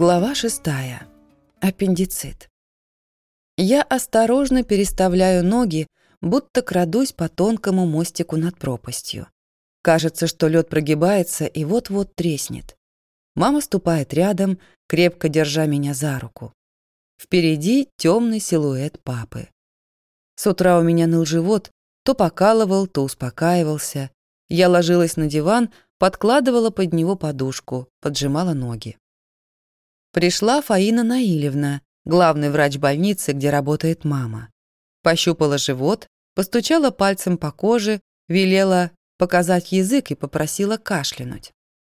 Глава шестая. Аппендицит. Я осторожно переставляю ноги, будто крадусь по тонкому мостику над пропастью. Кажется, что лед прогибается и вот-вот треснет. Мама ступает рядом, крепко держа меня за руку. Впереди темный силуэт папы. С утра у меня ныл живот, то покалывал, то успокаивался. Я ложилась на диван, подкладывала под него подушку, поджимала ноги. Пришла Фаина Наилевна, главный врач больницы, где работает мама. Пощупала живот, постучала пальцем по коже, велела показать язык и попросила кашлянуть.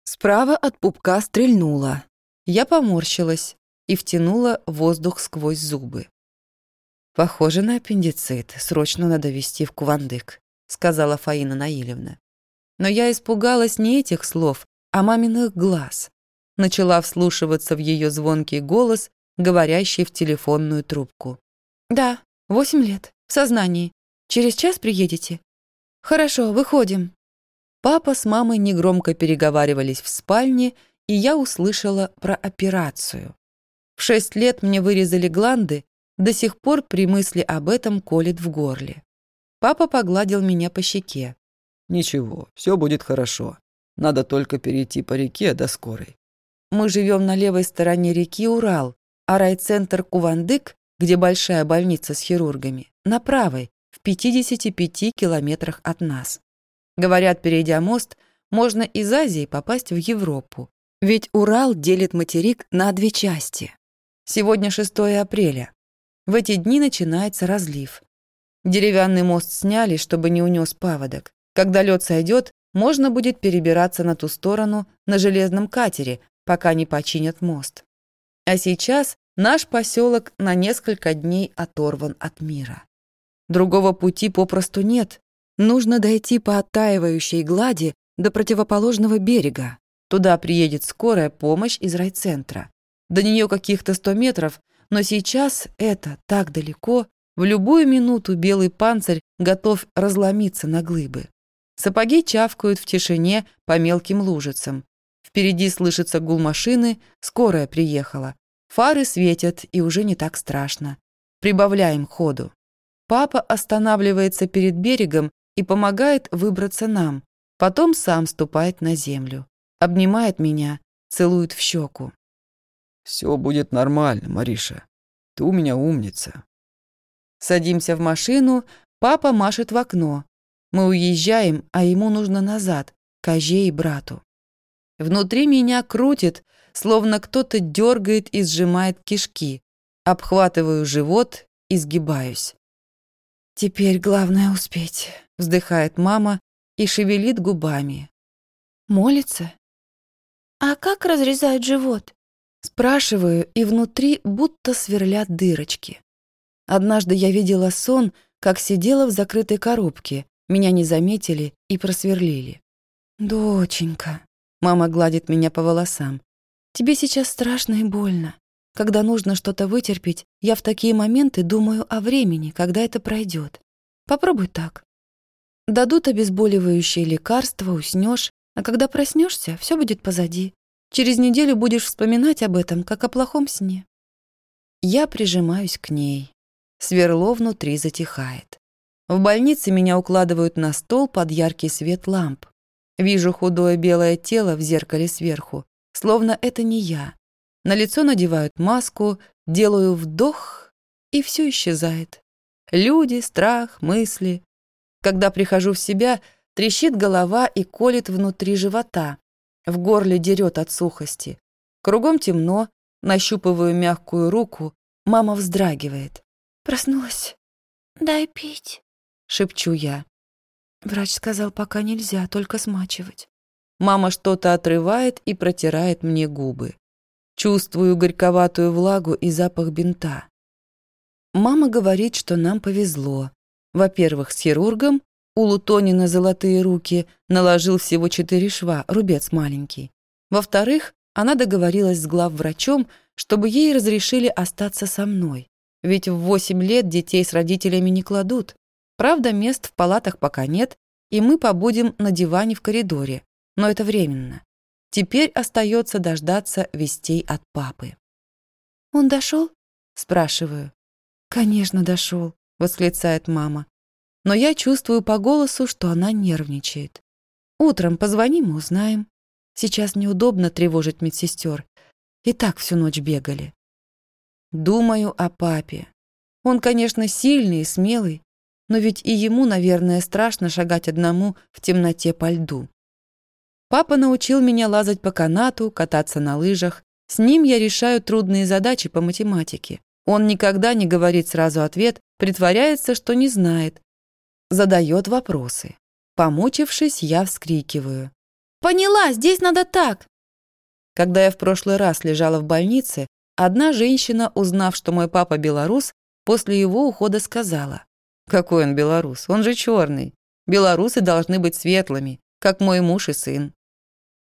Справа от пупка стрельнула. Я поморщилась и втянула воздух сквозь зубы. «Похоже на аппендицит. Срочно надо везти в Кувандык», — сказала Фаина Наилевна. Но я испугалась не этих слов, а маминых глаз. Начала вслушиваться в ее звонкий голос, говорящий в телефонную трубку. «Да, восемь лет, в сознании. Через час приедете?» «Хорошо, выходим». Папа с мамой негромко переговаривались в спальне, и я услышала про операцию. В шесть лет мне вырезали гланды, до сих пор при мысли об этом колет в горле. Папа погладил меня по щеке. «Ничего, все будет хорошо. Надо только перейти по реке до скорой». Мы живем на левой стороне реки Урал, а райцентр Кувандык, где большая больница с хирургами, на правой, в 55 километрах от нас. Говорят, перейдя мост, можно из Азии попасть в Европу. Ведь Урал делит материк на две части. Сегодня 6 апреля. В эти дни начинается разлив. Деревянный мост сняли, чтобы не унес паводок. Когда лед сойдет, можно будет перебираться на ту сторону на железном катере, пока не починят мост. А сейчас наш поселок на несколько дней оторван от мира. Другого пути попросту нет. Нужно дойти по оттаивающей глади до противоположного берега. Туда приедет скорая помощь из райцентра. До нее каких-то сто метров, но сейчас это так далеко, в любую минуту белый панцирь готов разломиться на глыбы. Сапоги чавкают в тишине по мелким лужицам. Впереди слышится гул машины, скорая приехала. Фары светят, и уже не так страшно. Прибавляем ходу. Папа останавливается перед берегом и помогает выбраться нам. Потом сам ступает на землю. Обнимает меня, целует в щеку. Все будет нормально, Мариша. Ты у меня умница. Садимся в машину, папа машет в окно. Мы уезжаем, а ему нужно назад, к Аже и брату. Внутри меня крутит, словно кто-то дергает и сжимает кишки. Обхватываю живот и сгибаюсь. «Теперь главное успеть», — вздыхает мама и шевелит губами. «Молится?» «А как разрезают живот?» Спрашиваю, и внутри будто сверлят дырочки. Однажды я видела сон, как сидела в закрытой коробке, меня не заметили и просверлили. «Доченька», — мама гладит меня по волосам, «тебе сейчас страшно и больно. Когда нужно что-то вытерпеть, я в такие моменты думаю о времени, когда это пройдет. Попробуй так. Дадут обезболивающие лекарства, уснешь, а когда проснешься, все будет позади. Через неделю будешь вспоминать об этом, как о плохом сне. Я прижимаюсь к ней. Сверло внутри затихает. В больнице меня укладывают на стол под яркий свет ламп. Вижу худое белое тело в зеркале сверху, словно это не я. На лицо надевают маску, делаю вдох, и все исчезает. Люди, страх, мысли. Когда прихожу в себя, трещит голова и колет внутри живота. В горле дерет от сухости. Кругом темно, нащупываю мягкую руку, мама вздрагивает. «Проснулась?» «Дай пить», — шепчу я. Врач сказал, пока нельзя, только смачивать. Мама что-то отрывает и протирает мне губы. Чувствую горьковатую влагу и запах бинта. Мама говорит, что нам повезло. Во-первых, с хирургом, у Лутонина золотые руки, наложил всего четыре шва, рубец маленький. Во-вторых, она договорилась с главврачом, чтобы ей разрешили остаться со мной. Ведь в восемь лет детей с родителями не кладут. Правда, мест в палатах пока нет, и мы побудем на диване в коридоре. Но это временно. Теперь остается дождаться вестей от папы. «Он дошел?» – спрашиваю. «Конечно, дошел», – восклицает мама. Но я чувствую по голосу, что она нервничает. «Утром позвоним и узнаем. Сейчас неудобно тревожить медсестер. И так всю ночь бегали». Думаю о папе. Он, конечно, сильный и смелый, но ведь и ему, наверное, страшно шагать одному в темноте по льду. Папа научил меня лазать по канату, кататься на лыжах. С ним я решаю трудные задачи по математике. Он никогда не говорит сразу ответ, притворяется, что не знает. Задает вопросы. Помучившись, я вскрикиваю. «Поняла, здесь надо так!» Когда я в прошлый раз лежала в больнице, одна женщина, узнав, что мой папа белорус, после его ухода сказала. «Какой он белорус? Он же черный. Белорусы должны быть светлыми, как мой муж и сын.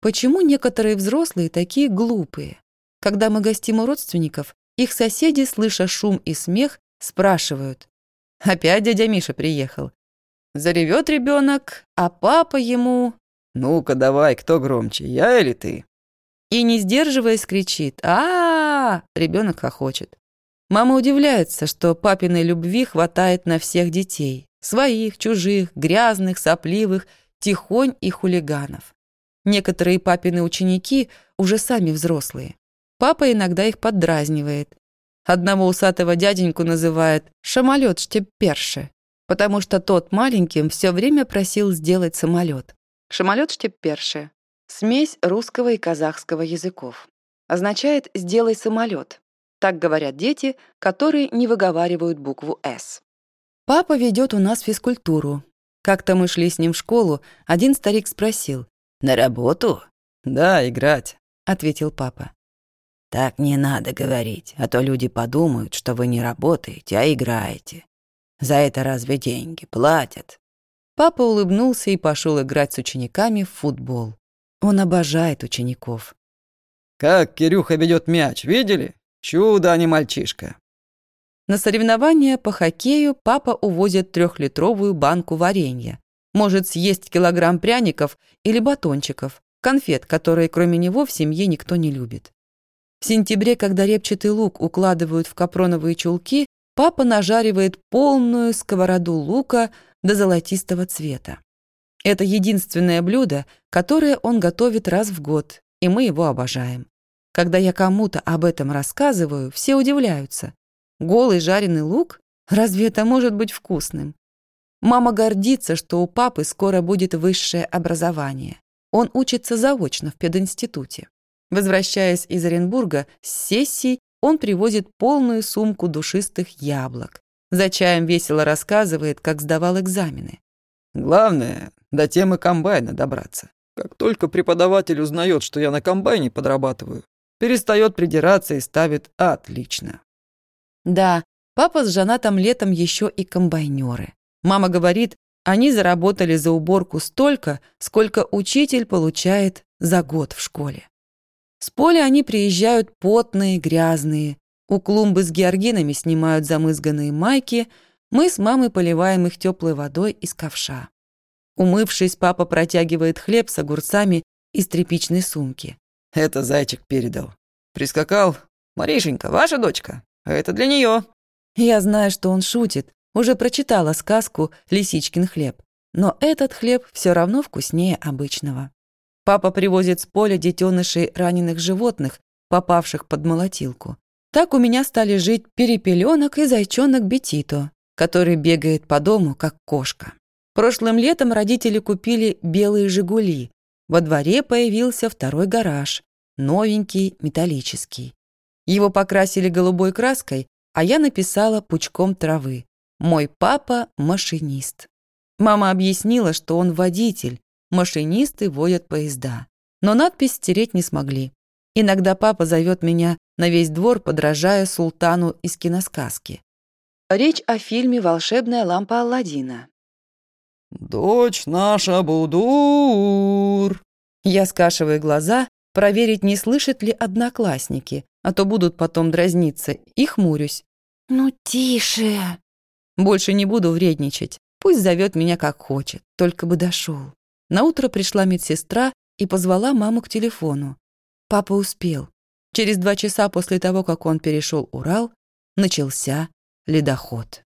Почему некоторые взрослые такие глупые? Когда мы гостим у родственников, их соседи, слыша шум и смех, спрашивают. Опять дядя Миша приехал. Заревет ребенок, а папа ему... «Ну-ка давай, кто громче, я или ты?» И, не сдерживаясь, кричит а, -а, -а Ребенок хохочет. Мама удивляется, что папиной любви хватает на всех детей. Своих, чужих, грязных, сопливых, тихонь и хулиганов. Некоторые папины ученики уже сами взрослые. Папа иногда их поддразнивает. Одного усатого дяденьку называет «шамолет штепперше», потому что тот маленьким все время просил сделать самолет. Шамолет штепперше – смесь русского и казахского языков. Означает «сделай самолет». Так говорят дети, которые не выговаривают букву «С». Папа ведет у нас физкультуру. Как-то мы шли с ним в школу, один старик спросил, «На работу?» «Да, играть», — ответил папа. «Так не надо говорить, а то люди подумают, что вы не работаете, а играете. За это разве деньги платят?» Папа улыбнулся и пошел играть с учениками в футбол. Он обожает учеников. «Как Кирюха ведет мяч, видели? Чудо, а не мальчишка». На соревнования по хоккею папа увозит трехлитровую банку варенья может съесть килограмм пряников или батончиков, конфет, которые кроме него в семье никто не любит. В сентябре, когда репчатый лук укладывают в капроновые чулки, папа нажаривает полную сковороду лука до золотистого цвета. Это единственное блюдо, которое он готовит раз в год, и мы его обожаем. Когда я кому-то об этом рассказываю, все удивляются. Голый жареный лук? Разве это может быть вкусным? Мама гордится, что у папы скоро будет высшее образование. Он учится заочно в пединституте. Возвращаясь из Оренбурга с сессий, он привозит полную сумку душистых яблок. За чаем весело рассказывает, как сдавал экзамены. «Главное, до темы комбайна добраться. Как только преподаватель узнает, что я на комбайне подрабатываю, перестает придираться и ставит «отлично». Да, папа с Жанатом летом еще и комбайнеры. Мама говорит, они заработали за уборку столько, сколько учитель получает за год в школе. С поля они приезжают потные, грязные. У клумбы с георгинами снимают замызганные майки, мы с мамой поливаем их теплой водой из ковша. Умывшись, папа протягивает хлеб с огурцами из тряпичной сумки. «Это зайчик передал. Прискакал. Маришенька, ваша дочка. А это для нее. Я знаю, что он шутит, уже прочитала сказку «Лисичкин хлеб», но этот хлеб все равно вкуснее обычного. Папа привозит с поля детенышей раненых животных, попавших под молотилку. Так у меня стали жить перепеленок и зайчонок Бетито, который бегает по дому, как кошка. Прошлым летом родители купили белые «Жигули». Во дворе появился второй гараж, новенький, металлический. Его покрасили голубой краской, а я написала пучком травы мой папа – машинист. Мама объяснила, что он водитель, машинисты водят поезда. Но надпись стереть не смогли. Иногда папа зовет меня на весь двор, подражая султану из киносказки. Речь о фильме «Волшебная лампа Алладина». «Дочь наша Будур!» Я скашиваю глаза, проверить, не слышат ли одноклассники, а то будут потом дразниться, и хмурюсь. «Ну, тише!» Больше не буду вредничать. Пусть зовет меня как хочет, только бы дошел. На утро пришла медсестра и позвала маму к телефону. Папа успел. Через два часа после того, как он перешел Урал, начался ледоход.